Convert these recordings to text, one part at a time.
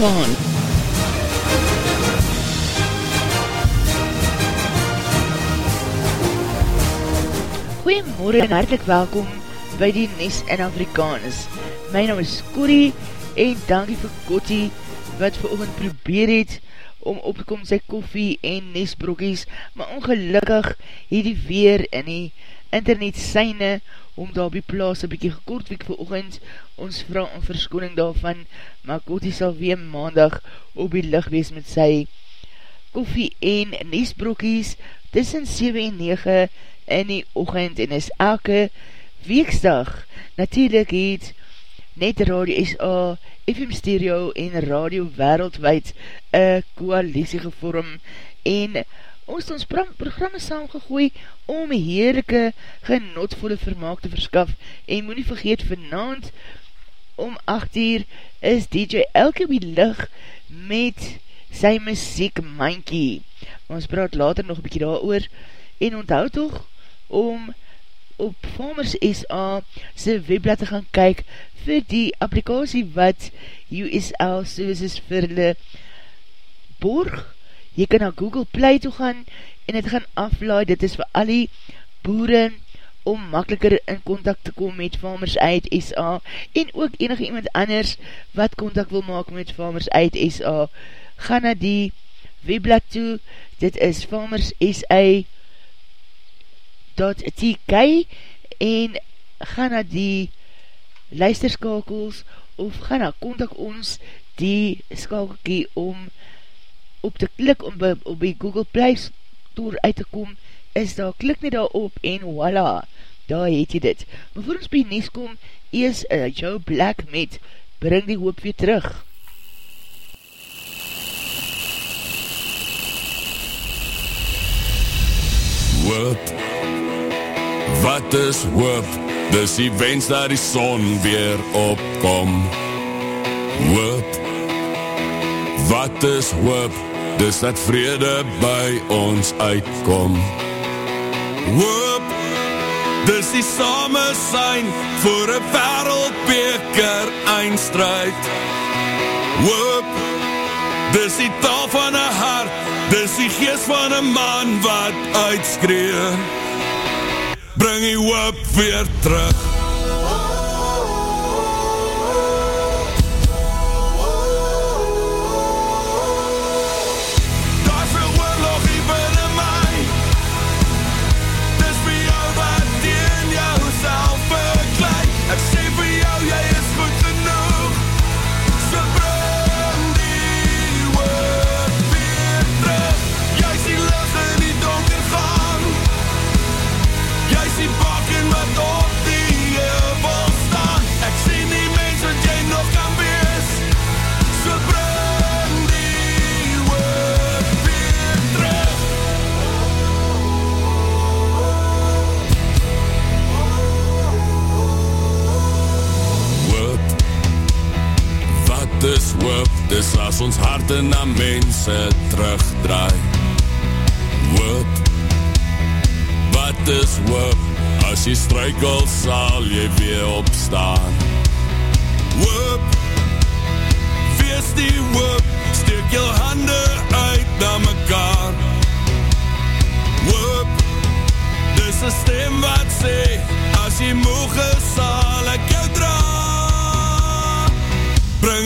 Afrikaan. Goeiemorgen en hartelijk welkom by die Nies in Afrikaans. My naam is Corrie en dankie vir Kottie wat vir oogend probeer het om op te kom sy koffie en nesbrokies, maar ongelukkig het die weer in die internet syne om daar op die plaas een bykie gekort week vir oogend, ons vraag om verskoning daarvan, maar Kotie sal weer maandag op die licht wees met sy koffie en nesbrokies tussen 7 en 9 in die oogend en is elke weeksdag. Natuurlijk het net Radio SA, FM Stereo en Radio Wereldwijd een koalisie gevorm en ons ons programme saamgegooi om heerlijke genotvolle vermaak te verskaf. En moet nie vergeet vanavond om 8 uur is DJ Elke wie lig met sy muziek mankie ons praat later nog bykie daar oor en onthoud toch om op Farmers SA sy webblad te gaan kyk vir die applikatie wat USL Services vir hulle borg jy kan na Google Play toe gaan en het gaan aflaai, dit is vir al die boere om makkeliker in contact te kom met Farmers uit SA en ook enige iemand anders wat contact wil maak met Farmers uit SA ga na die webblad toe, dit is farmerssa.tk en ga na die luisterskakels of ga na contact ons die skakelkie om op te klik om by, op die Google Play Store uit te kom, is daar, klik nie daar op en voila, daar het jy dit. Maar voor ons by Nies kom, ees uh, Joe Black met Bring die Hoop weer terug. Hoop, wat is hoop? Dis die wens dat die son weer opkom. Hoop, wat is hoop? Dis dat vrede by ons uitkom. Hoop, dis die same sein voor een wereldbeker eindstrijd. Hoop, dis die taal van een hart, dis die geest van een man wat uitskree. Bring die hoop weer terug. Is as ons harte na mense terugdraai. Hoop. Wat is hoop? As jy struikel sal jy weer opstaan. Hoop. Wees die hoop. Steek jou hande uit na mekaar. Hoop. Dis een stem wat sê As jy moeg is sal ek jou dra. bring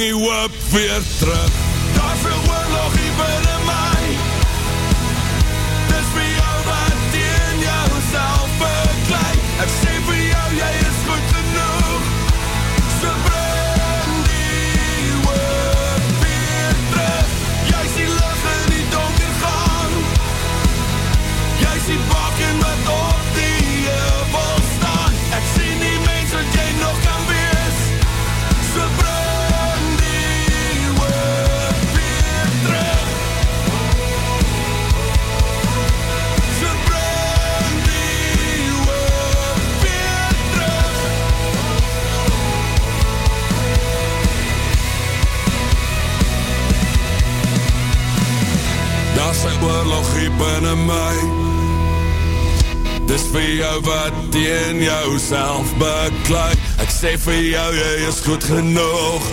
die hoop weer terug. Daar veel oorlog hier binnen my, dis vir jou wat teen jou self bekleid. Ek sê vir jou wat teen jou self beklaai Ek sê vir jou, jy is goed genoeg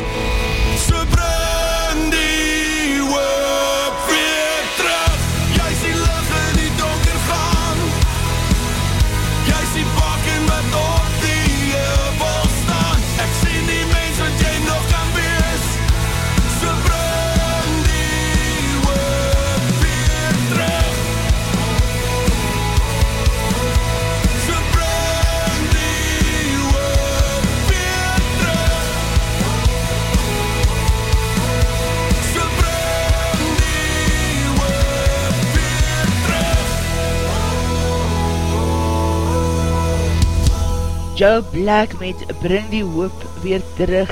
Joe Black met Bring die Hoop weer terug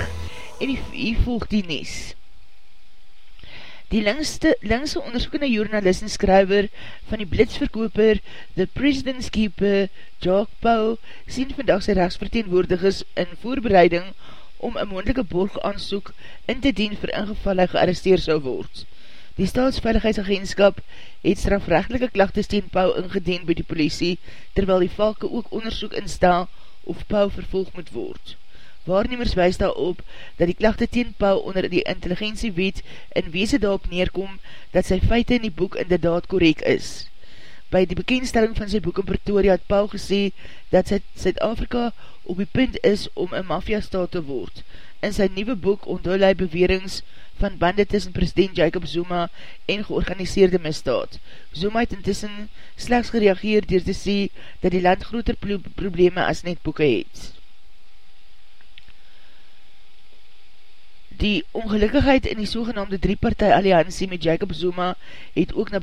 en die volg die Nes. Die linkste, linkse onderzoekende journalist en skryver van die blitsverkoper The President's Keeper, Jock Pauw, sien vandag sy rechtsverteenwoordig is in voorbereiding om een moendelike borgaansoek in te dien vir ingeval hy gearresteer sal word. Die staatsveiligheidsagentskap het strafrechtelike klachtes teen Pauw ingedien by die politie, terwyl die valke ook onderzoek instel of Pauw vervolg moet word. Waarnemers wees daarop dat die klachte teen Pauw onder die intelligentiewet in weese daarop neerkom dat sy feite in die boek inderdaad korek is. By die bekendstelling van sy boek in Pretoria het Pauw gesê dat Zuid-Afrika op die punt is om een mafiastaat te word. In sy nieuwe boek onthul hy bewerings van bande tussen president Jacob Zuma en georganiseerde misdaad. Zuma het intussen slechts gereageer door te sê dat die land groter probleme as net boeken het. Die ongelukkigheid in die sogenaamde drie-partij alliantie met Jacob Zuma het ook na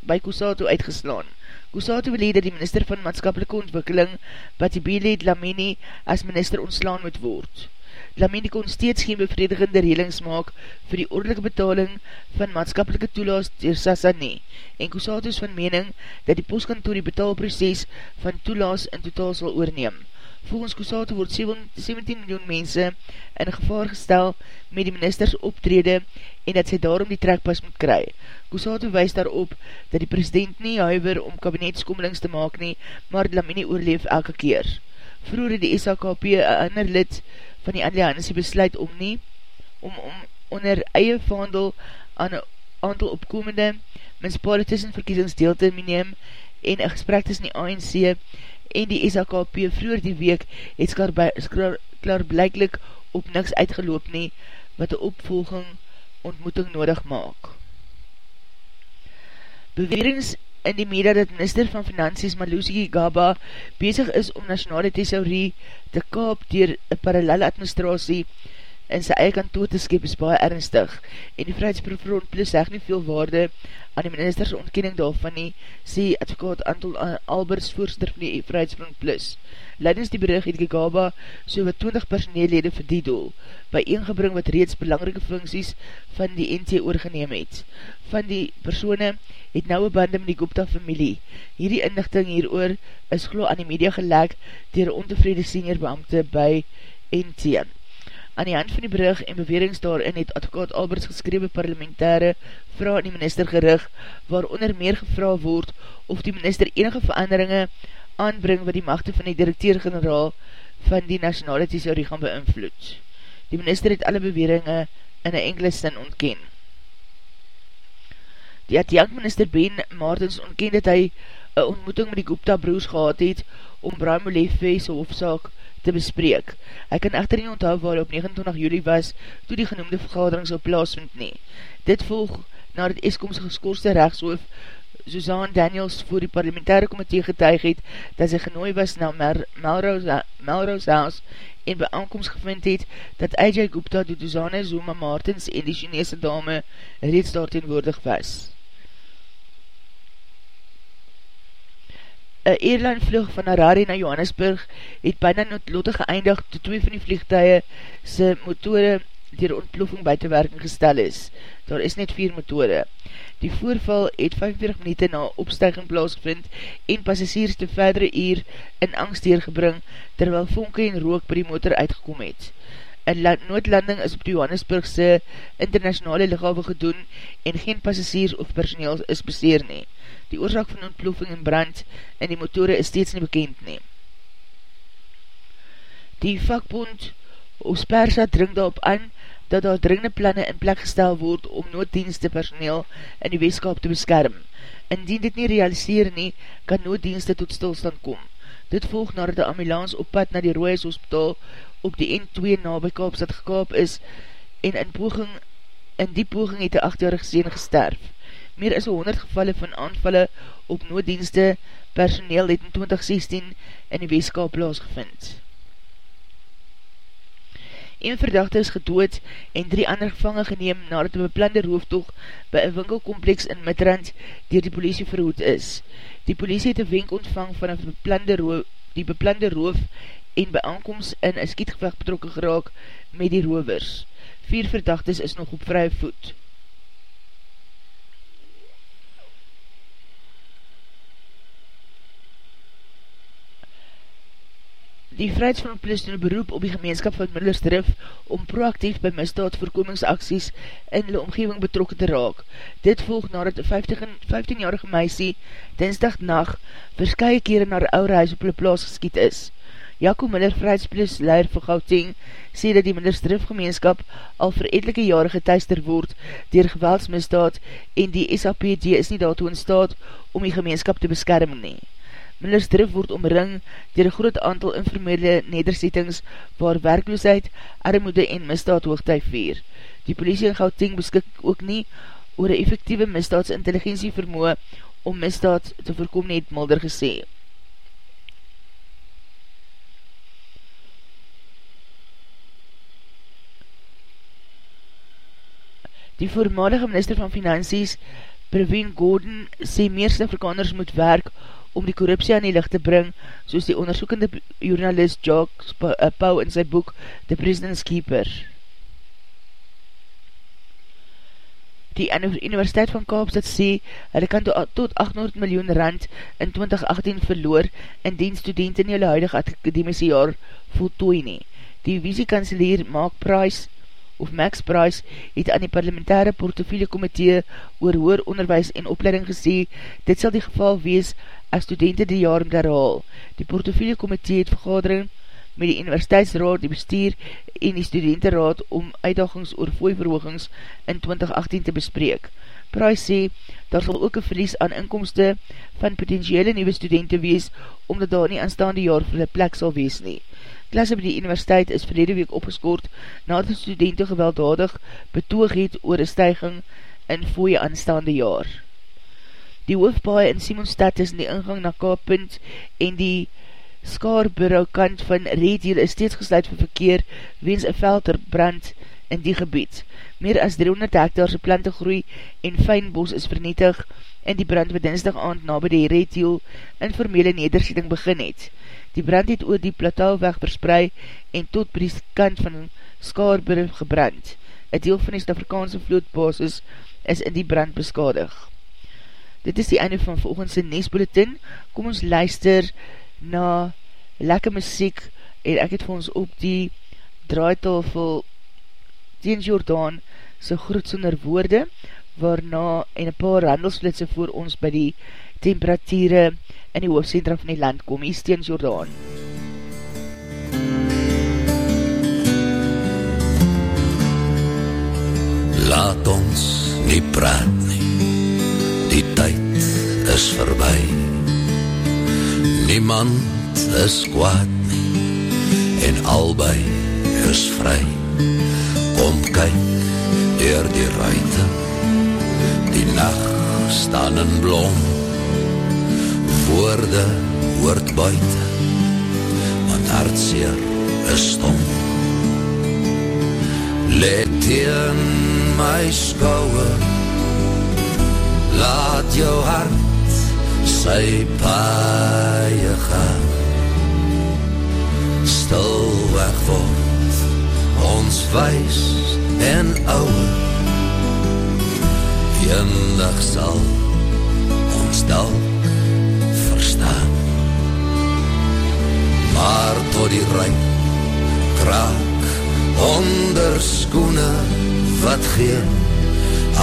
by Kusato uitgeslaan. Kusato wil dat die minister van maatskapelike ontwikkeling, Batibele Dlamini, as minister ontslaan moet word. Lamine kon steeds geen bevredigende relings maak vir die ordelike betaling van maatskapelike toelaas dier Sassane en Kusato is van mening dat die postkantoor die betaalproces van toelaas in totaal sal oorneem. Volgens Kusato word 17 miljoen mense in gevaar gestel met die ministers optrede en dat sy daarom die trekpas moet kry. Kusato wees daarop dat die president nie huiver om kabinetskommelings te maak nie, maar Lamine oorleef elke keer. Vroeger het die SAKP een ander lid van die alliantie besluit om nie, om, om onder eie vaandel aan een aantal opkomende menspare tussenverkiesings deel te neem en een gesprek tussen die ANC en die SAKP vroeger die week het klaarblijklik op niks uitgeloop nie wat die opvolging ontmoeting nodig maak. Bewerings in die media dat minister van Finansies Malusi Gaba bezig is om nationale thesaurie te kaap dier een parallele administratie in sy eie kantoor te skep is baie ernstig en die Vrijheidsprofront plus seg nie veel waarde aan die ministerse ontkenning daarvan nie, sê advokaat Anton Alberts voorzitter van die Vrijheidsfront plus. Leidens die bericht het Gigaba so wat 20 personeellede vir die doel, by ingebring wat reeds belangrike funksies van die NT oorgeneem het. Van die persone het nouwe bande met die Gupta familie. Hierdie inlichting hieroor is glo aan die media gelek dier ontevrede senior beambte by NT. Aan die hand van die brug en bewerings daarin het advokaat Alberts geskrewe parlementaire vraag die minister gerig, waaronder meer gevra word of die minister enige veranderinge aanbring wat die machte van die directeur-generaal van die nationale thesaurie gaan beïnvloed. Die minister het alle beweringe in een enkele sin ontken. Die adjankminister Ben Martins ontken dat hy een ontmoeting met die Gupta broers gehad het om Brian Molefe sy hofzaak te bespreek. Hy kan echter nie onthou waar op 29 juli was toe die genoemde vergadering sal plaasvind nie. Dit volg na het Eskomse geskoorste rechtshoof Suzanne Daniels voor die parlementaire komitee getuig het dat sy genooi was na Melrose, Melrose House en by aankomst gevind het dat AJ Gupta, die Duzane Zoma Martins en die Chinese dame reeds daar teenwoordig was. Een airline vlug van Harare na Johannesburg het bijna noodlotig geëindig toe twee van die vliegtuie sy motore dier ontploffing buitenwerking gestel is. Daar is net vier motore. Die voorval het 45 minuut na opstijging plaasgevind en passasiers te verdere uur in angst deurgebring terwyl vonke en rook by die motor uitgekom het. Een noodlanding is op die Johannesburgse internationale lichawe gedoen en geen passasiers of personeel is beseer nie. Die oorzaak van ontploffing en brand in die motore is steeds nie bekend nie. Die vakbond Ospersa dring daarop aan dat daar dringende planne in plek gestel word om nooddienste personeel in die weeskap te beskerm. Indien dit nie realiseer nie, kan nooddienste tot stilstand kom. Dit volg nadat die ambulance op pad na die Rooies Hospital op die N2 na by Kaapstad gekaap is en in, poging, in die poging het die 8-jarige seen gesterf. Meer as 100 gevalle van aanvalle op nooddienste personeel het in 2016 in die weeskap plaasgevind. Een verdachte is gedood en drie ander gevangen geneem nadat een beplande rooftoog by een winkelkompleks in Midrand dier die politie verhoed is. Die politie het een wenk ontvang van beplande roof, die beplande roof en by aankomst in een skietgevecht betrokken geraak met die rovers. Vier verdachtes is nog op vrye voet. Die Vrijheidsfront Plus doen beroep op die gemeenskap van Middersdrif om proactief by misdaadvoorkomingsaksies in die omgeving betrokken te raak. Dit volg nadat die 15-jarige meisie dinsdag nacht verskye kere naar die oude huis op die plaas geskiet is. Jaco Miller, Vrijheidsplus leier van Gauteng, sê dat die Middersdrif gemeenskap al vir etelike jare geteister word dier geweldsmisdaad en die SAPD is nie daartoe in staat om die gemeenskap te beskerm nie. Millersdrif word omring dier een groot aantal informele nederzettings waar werkloosheid, armoede en misdaad hoogtuig veer. Die politie in Gauteng beskik ook nie oor een effectieve misdaadsintelligentie vermoe om misdaad te voorkom net Mulder gesê. Die voormalige minister van Finansies, Praveen Gordon, sê meer Afrikaners moet werk om die korruptie aan die licht te bring, soos die onderzoekende journalist Jacques eh, Pau in sy boek The President's Keeper. Die Universiteit van Kaapstad sê, hulle kan tot 800 miljoen rand in 2018 verloor, indien studenten in hulle huidige akademiese jaar voltooi nie. Die visiekanselier Mark Price of Max Price het aan die parlementaire portofiele komitee oor hoer onderwijs en opleiding gesê, dit sal die geval wees as studenten die jaar om herhaal. Die portofiele komitee het vergadering met die universiteitsraad, die bestuur en die studentenraad om uitdagings oor vooiverhoogings in 2018 te bespreek. Price sê, daar sal ook een verlies aan inkomste van potentiële nieuwe studenten wees, omdat daar nie aanstaande jaar vir die plek sal wees nie. Klasse by die universiteit is verlede week opgeskoord nadat studenten gewelddadig betoog het oor een stijging in fooie aanstaande jaar. Die hoofdbaai in Simonstad is in die ingang na Kaappunt en die Skaarburou kant van Redhiel is steeds gesluit vir verkeer weens een velderbrand in die gebied. Meer as 300 hektaarse plante groei en fijnbos is vernietig en die brand wat dinsdag aand na by die Redhiel informele nederzetting begin het. Die brand het oor die platauweg versprei en tot by die kant van Skaarburg gebrand. Een deel van die Stafrikaanse vlootbasis is in die brand beskadig. Dit is die einde van volgendse Nesbulletin. Kom ons luister na lekker muziek en ek het vir ons op die draaitafel Teens Jordaan so groet sonder woorde waarna en een paar handelsflitse voor ons by die temperatuurde in die hoofdcentra van die land kom, hier steens Jordaan. Laat ons nie praat nie, die tyd is verby. Niemand is kwaad nie, en albei is vry. Kom kyk dier die ruite, die nacht staan in blom, woorde hoort buiten, want hartseer is stom. Let in my skouwe, laat jou hart sy paie gaan. Stil weg word, ons wees en ouwe, Eendag sal ons dalk maar tot die ruim kraak onder skoene wat geen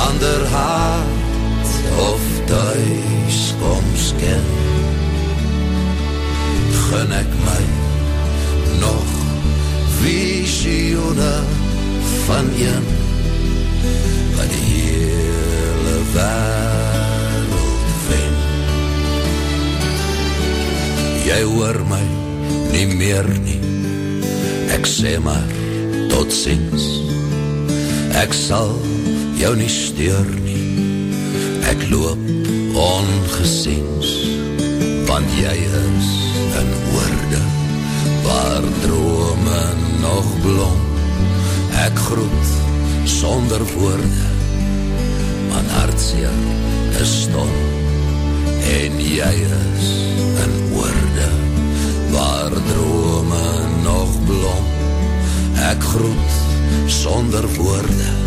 ander haat of thuis kom sken gun ek my nog visioene van een wat die hele wereld vind jy hoor my nie meer nie. Ek sê maar tot ziens. Ek sal jou nie steur nie. Ek loop ongeziens Want jy is in woorde Waar drome nog blom. Ek groet sonder woorde Man hartseer is stom. En jy is in woorde waar drome nog blom. Ek groet sonder woorde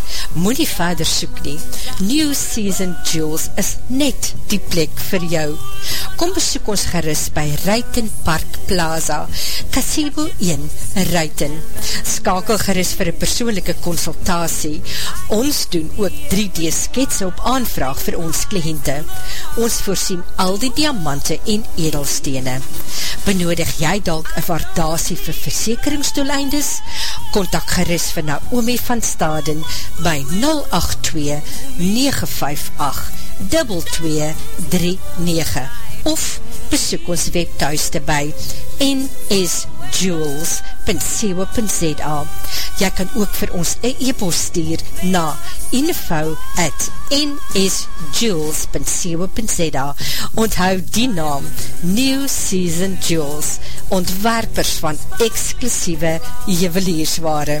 moet nie verder soek nie. New Season Jewels is net die plek vir jou. Kom besoek ons geris by Ruiten Park Plaza, Casebo 1, Ruiten. Skakel geris vir een persoonlijke consultatie. Ons doen ook 3D skets op aanvraag vir ons kliënte. Ons voorsien al die diamante en edelstene. Benodig jy dalk een waardasie vir versekeringsdoeleindes? Contact geris vir Naomi van Staden by 082-958-2239 of besoek ons webthuiste by nsjewels.co.za Jy kan ook vir ons een e-post stuur na info at nsjewels.co.za Onthou die naam New Season Jewels ontwerpers van exclusieve juweliersware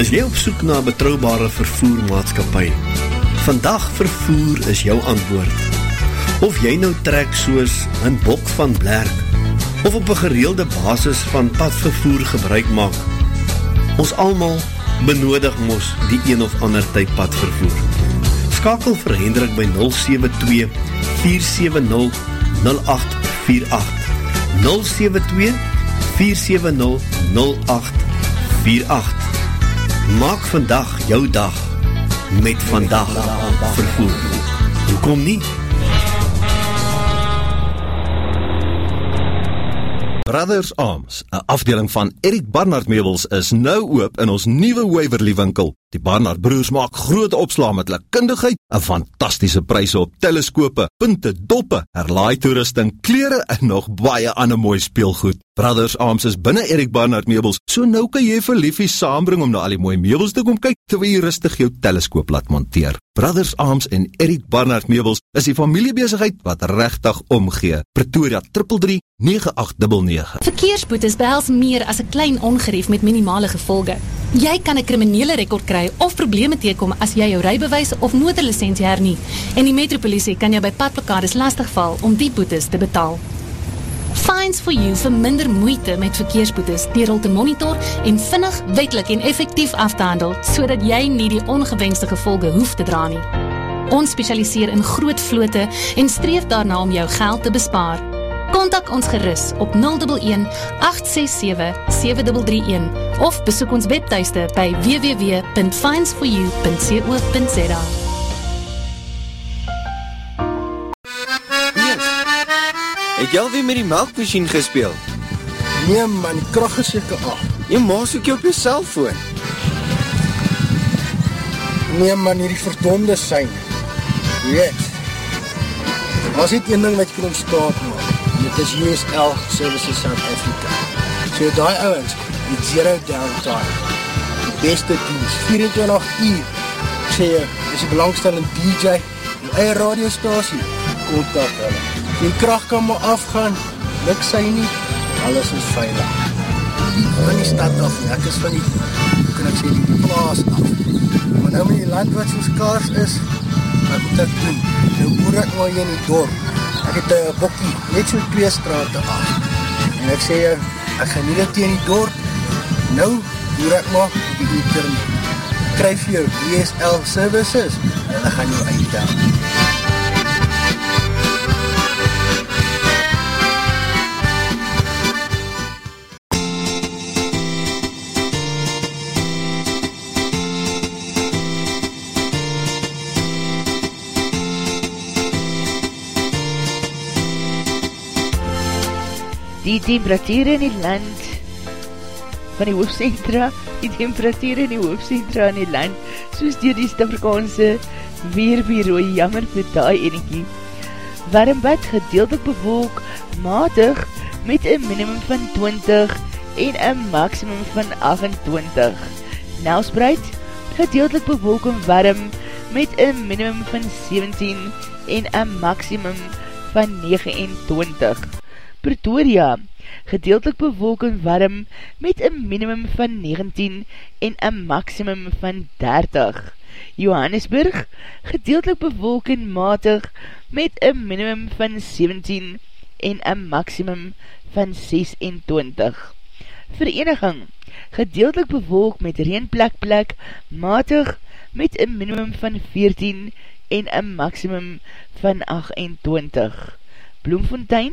Is jy op soek na betrouwbare vervoermaatskapie? Vandag vervoer is jou antwoord. Of jy nou trek soos een bok van blerk, of op een gereelde basis van padvervoer gebruik maak, ons allemaal benodig ons die een of ander tyd padvervoer. Skakel vir Hendrik by 072-470-0848 072-470-0848 Maak vandag jou dag met vandag vervoer. Hoekom nie? Brothers Arms, 'n afdeling van Erik Barnard Meubels is nou oop in ons nuwe Waverly winkel. Die Barnard broers maak groot opslaa met hulle kundigheid, 'n fantastiese pryse op teleskope, punte, doppe, herlaai toerusting, klere en nog baie ander mooi speelgoed. Brothers Arms is binne Erik Barnard Meubels, so nou kan jy vir liefie saambring om na al die mooi meubels te kom kyk terwyl jy rustig jou teleskoop laat monteer. Brothers Arms en Erik Barnard Meubels is die familiebesigheid wat regtig omgee. Pretoria 333 9899. Verkeersboetes behels meer as 'n klein ongerief met minimale gevolge. Jy kan 'n kriminele rekord kry of probleme teekom as jy jou rybewys of motorlisensie hernie. En die metropolisie kan jou by padplekades lastigval om die boetes te betaal. Fines for you vir minder moeite met verkeersboetes deur hul te monitor en vinnig, wettelik en effektief af te handel sodat jy nie die ongewenste gevolge hoef te dra nie. Ons spesialiseer in groot vlote en streef daarna om jou geld te bespaar. Kontak ons gerus op 011 867 7331 of besoek ons webtuiste by www.finds4u.co.za. Het jy alweer met die melkmachine gespeeld? Nee man, die kracht is jyke af. Jy maas ook jy op jy cellfoon. Nee man, hier die verdonde sein. Weet, as dit een ding wat jy kan ontstaan maak, en dit is USL Services South Africa. So die ouwens, die zero downtime, die beste dienst, 24 uur, ek sê jy, is die belangstellende DJ, die eie radiostasie, kontak hulle. Die kracht kan maar afgaan, luk sy nie, alles is veilig. Van die stad af, en ek is van die, hoe kan ek sê, die plaas af. Maar nou met die land wat soos kaars is, wat moet ek doen? Nou boer ek maar hier in die dorp. Ek het een bokkie, net so twee straten af. En ek sê, ek gaan nie hier in die dorp. Nou boer ek maar op die internet. Kryf jou DSL services, en ek gaan jou uitdaan. Die temperatuur in die land van die hoofdcentra, die temperatuur in die hoofdcentra in die land, soos dier die Stavrikaanse Weerbureau jammer vir die enekie. Warmbad gedeeltelik bewolk, matig, met een minimum van 20 en een maximum van 28. Nelspreid, gedeeltelik bewolk en warm, met een minimum van 17 en een maximum van 29. Pretoria, gedeeltelik bewolk en warm met een minimum van 19 en een maximum van 30. Johannesburg, gedeeltelik bewolk en matig met een minimum van 17 en een maximum van 26. Vereniging, gedeeltelik bewolk met reenplek plek, matig met een minimum van 14 en een maximum van 28. Bloemfontein,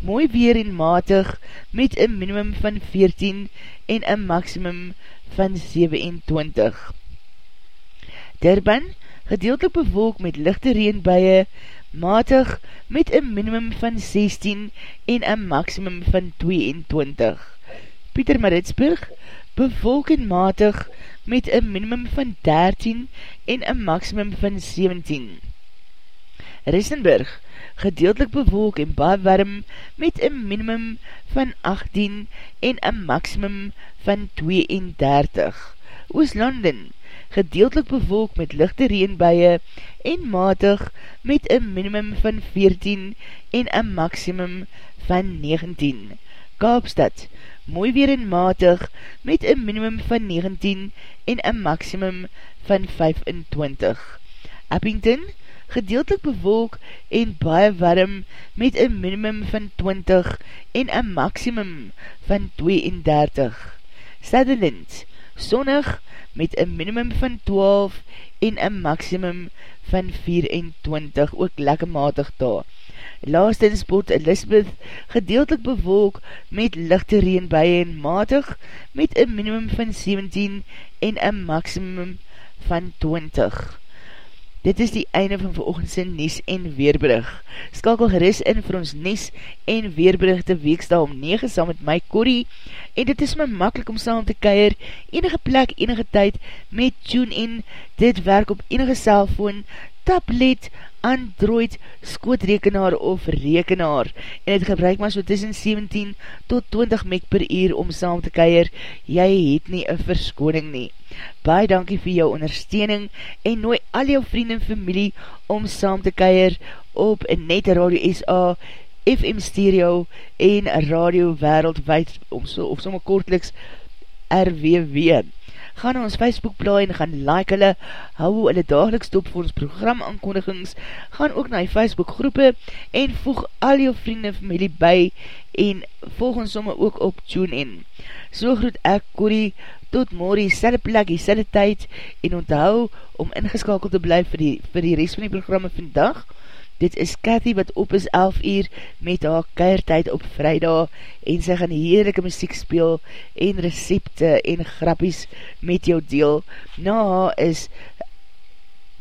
mooi weer en matig met een minimum van 14 en een maximum van 27. Durban, gedeeltelik bewolk met lichte reenbuie, matig met een minimum van 16 en een maximum van 22. Pieter Maritsburg, bewolk en matig met een minimum van 13 en een maximum van 17. Ristenburg, gedeeltelik bewolk en baie warm met een minimum van 18 en een maximum van 32. Ooslanden, gedeeltelik bewolk met lichte reenbuie en matig met een minimum van 14 en een maximum van 19. Kaapstad, mooi weer en matig met een minimum van 19 en een maximum van 25. Abington, gedeeltelik bewolk en baie warm met een minimum van 20 en een maximum van 32. Sutherland, sonnig met een minimum van 12 en een maximum van 24, ook lekker matig daar. Laastens Port Elizabeth, gedeeltelik bewolk met lichte reenbuie en matig met een minimum van 17 en een maximum van 20. Dit is die einde van veroogendse Nies en Weerbrug. Skakel geris in vir ons Nies en Weerbrug te weeksta om 9 saam met my Corrie en dit is my makkelijk om saam te keir enige plek, enige tyd met TuneIn. Dit werk op enige cellfoon, tablet, Android, skootrekenaar of rekenaar en het gebruik maar so tussen 17 tot 20 meg per uur om saam te keir. Jy het nie een verskoning nie. Baie dankie vir jou ondersteuning en nooi al jou vriend en familie om saam te keir op Net Radio SA, FM Stereo en Radio Wereldwijd, of sommer kortliks RWW gaan na ons Facebookblaai en gaan like hulle, hou hulle dageliks top vir ons program aankondigings, gaan ook na die Facebook groepe en voeg al jou vrienden en familie by en volg ons somme ook op TuneIn. So groet ek Corrie tot morgen, selle plek, selle tyd en onthou om ingeskakeld te bly vir die, vir die rest van die programme vandag. Dit is Cathy wat op is 11 uur met haar keiertijd op vrijdag en sy gaan heerlijke muziek speel en recepte en grappies met jou deel. Na haar is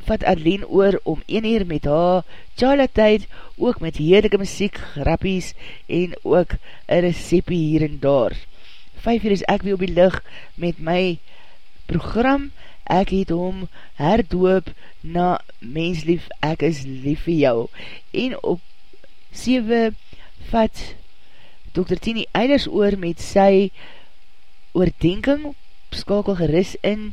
vat Arlene oor om 1 uur met haar Charla tyd, ook met heerlijke muziek, grappies en ook een recepie hier en daar. 5 uur is ek weer op die licht met my program, ek het hom herdoop na menslief, ek is lief vir jou. En op 7 vat Dr. Tini Eilers oor met sy oordenking, skakel geris in,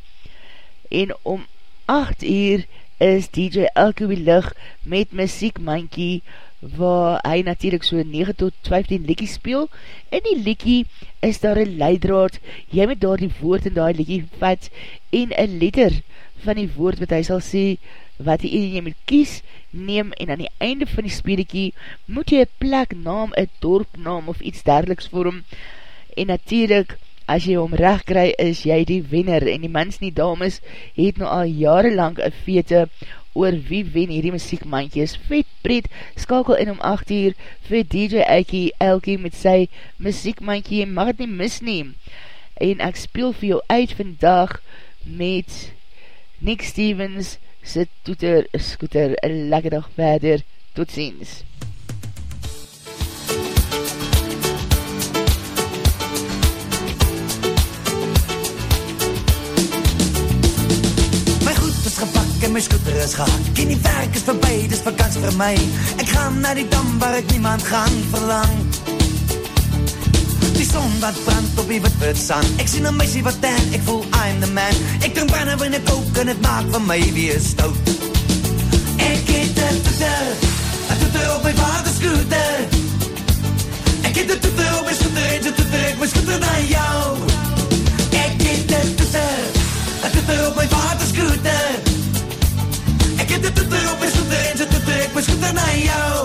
en om 8 uur is DJ Elke wie lig met muziek mankie waar hy natuurlijk so 9 tot 15 likkie speel. En die likkie is daar een leidraad. Jy moet daar die woord in die likkie vat en een letter van die woord wat hy sal sê wat die jy moet kies neem en aan die einde van die speeliekie moet jy een plek naam, een dorpnaam of iets dergeliks vorm. En natuurlijk as jy hom recht kry, is jy die wenner, en die mans en die dames het nou al jarenlang een vete oor wie wen hierdie muziekmandjes. Vet pret, skakel in om 8 uur vir DJ Eikie Elkie met sy muziekmandje, jy mag het nie misneem. En ek speel vir jou uit vandag met Nick Stevens, sy toeter, scooter, een lekker dag verder, tot ziens. En my scooter is gehak En die werk is voorbij, dis vakants vir my Ek gaan na die dam waar ek niemand gaan verlang. Die son wat brand op die wit wit sand Ek sien een meisie wat ten, ek voel I'm the man. Ek drink bijna binnen kook en het maak van my weer stout Ek het een toeter, een toeter op my vader scooter Ek het een toeter op my scooter en so toeter ek my scooter na jou. Ek het een toeter, een toeter op my vader Ek het toeter op my scooter en sy toeter ek my scooter na jou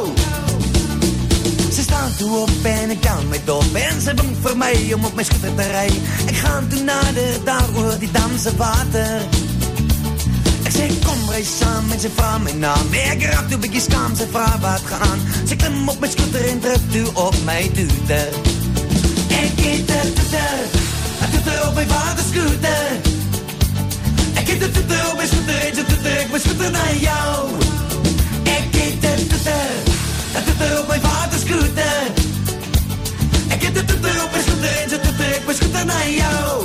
Sy staan toe op en ek kan my dop En sy bing vir my om op my scooter te rij Ek gaan toe nader daar oor die damse water Ek sê kom reis saam en sy vraag my naam Ek raak toe bykie skaam, sy vraag wat gaan Sy klim op my scooter en druk toe op my toeter Ek het een toeter, my scooter na jou. Ek het een toeter, een toeter op my vader scooter Ek het een toeter op my scooter en sy toeter ek my scooter na jou.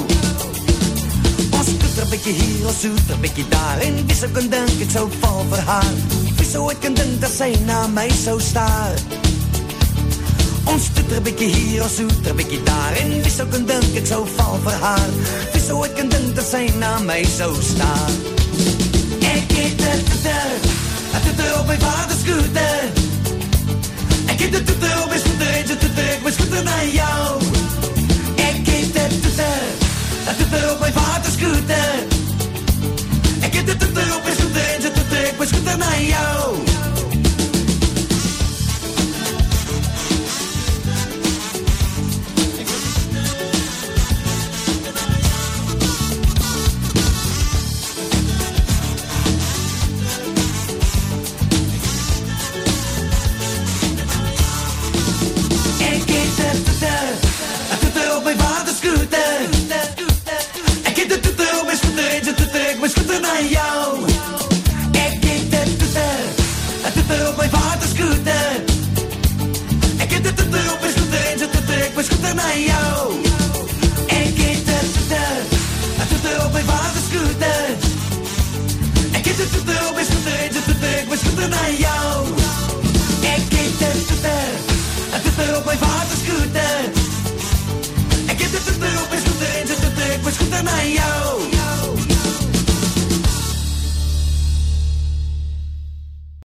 Ons scooter bykie hier, ons scooter bykie daar En wie so kan dink ek sou val vir haar Wie so ek kan dink dat sy na my sou staar? Ons toeter bykie hier, ons toeter bykie daar En wie so kan dink ek sou val vir haar Wie so ek kan dink dat sy na my sou staan Ek het een toeter, een toeter op my vader scooter. Ek het een toeter op my scooter en so toeter ek my scooter na jou. Ek het een toeter, een toeter op my vader scooter. Ek het een toeter op my scooter en so toeter ek my scooter na jou. scooter op my scooter en so toeter ek my scooter